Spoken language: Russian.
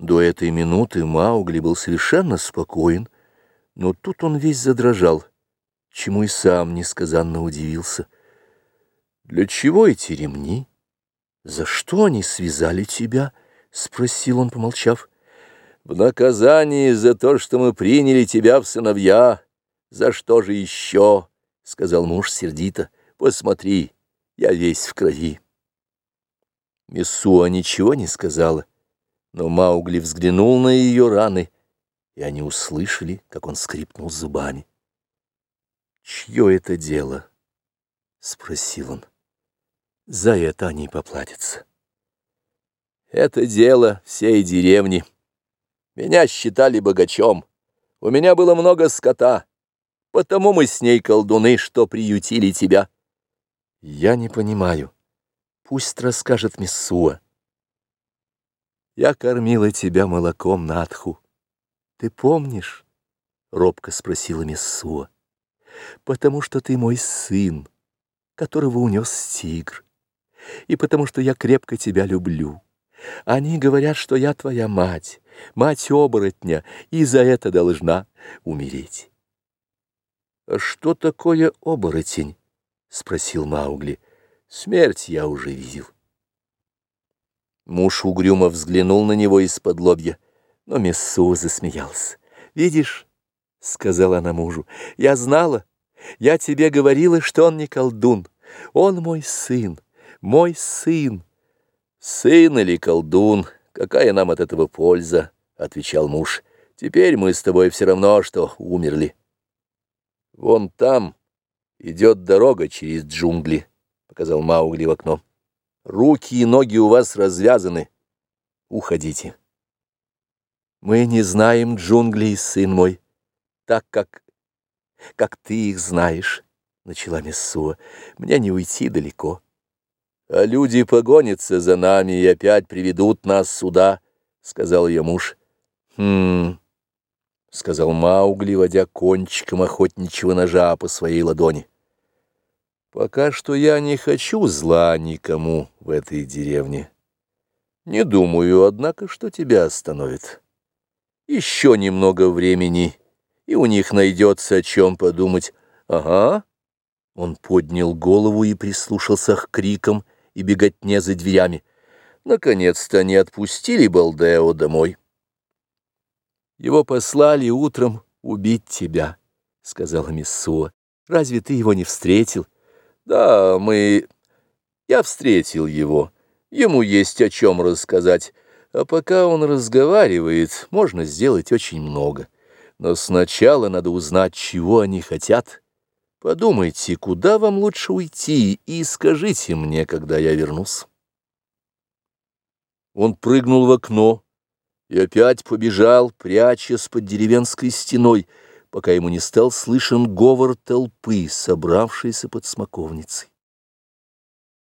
До этой минуты Маугли был совершенно спокоен, но тут он весь задрожал, чему и сам несказанно удивился. «Для чего эти ремни? За что они связали тебя?» — спросил он, помолчав. «В наказание за то, что мы приняли тебя в сыновья. За что же еще?» — сказал муж сердито. «Посмотри, я весь в крови». Мессуа ничего не сказала, но Маугли взглянул на ее раны, и они услышали, как он скрипнул зубами. «Чье это дело?» — спросил он. «За это они поплатятся». «Это дело всей деревни. Меня считали богачом. У меня было много скота, потому мы с ней колдуны, что приютили тебя». «Я не понимаю». Пусть расскажет Миссуа. Я кормила тебя молоком Надху. Ты помнишь? Робко спросила Миссуа. Потому что ты мой сын, которого унес тигр. И потому что я крепко тебя люблю. Они говорят, что я твоя мать, мать оборотня, и за это должна умереть. «А что такое оборотень?» — спросил Маугли. Смерть я уже видел. Муж угрюмо взглянул на него из-под лобья, но Мессу засмеялся. «Видишь?» — сказала она мужу. «Я знала, я тебе говорила, что он не колдун. Он мой сын, мой сын». «Сын или колдун, какая нам от этого польза?» — отвечал муж. «Теперь мы с тобой все равно, что умерли. Вон там идет дорога через джунгли» показал Маугли в окно. Руки и ноги у вас развязаны. Уходите. Мы не знаем джунглей, сын мой, так как... как ты их знаешь, — начала Мессуа. Мне не уйти далеко. А люди погонятся за нами и опять приведут нас сюда, — сказал ее муж. Хм... — сказал Маугли, водя кончиком охотничьего ножа по своей ладони. Пока что я не хочу зла никому в этой деревне. Не думаю, однако, что тебя остановит. Еще немного времени, и у них найдется о чем подумать. Ага. Он поднял голову и прислушался к крикам и беготне за дверями. Наконец-то они отпустили Балдео домой. Его послали утром убить тебя, — сказала Миссуа. Разве ты его не встретил? — да, мы... Я встретил его. Ему есть о чем рассказать. А пока он разговаривает, можно сделать очень много. Но сначала надо узнать, чего они хотят. Подумайте, куда вам лучше уйти, и скажите мне, когда я вернусь. Он прыгнул в окно и опять побежал, прячась под деревенской стеной, пока ему не стал слышен говор толпы, собравшейся под смоковницей.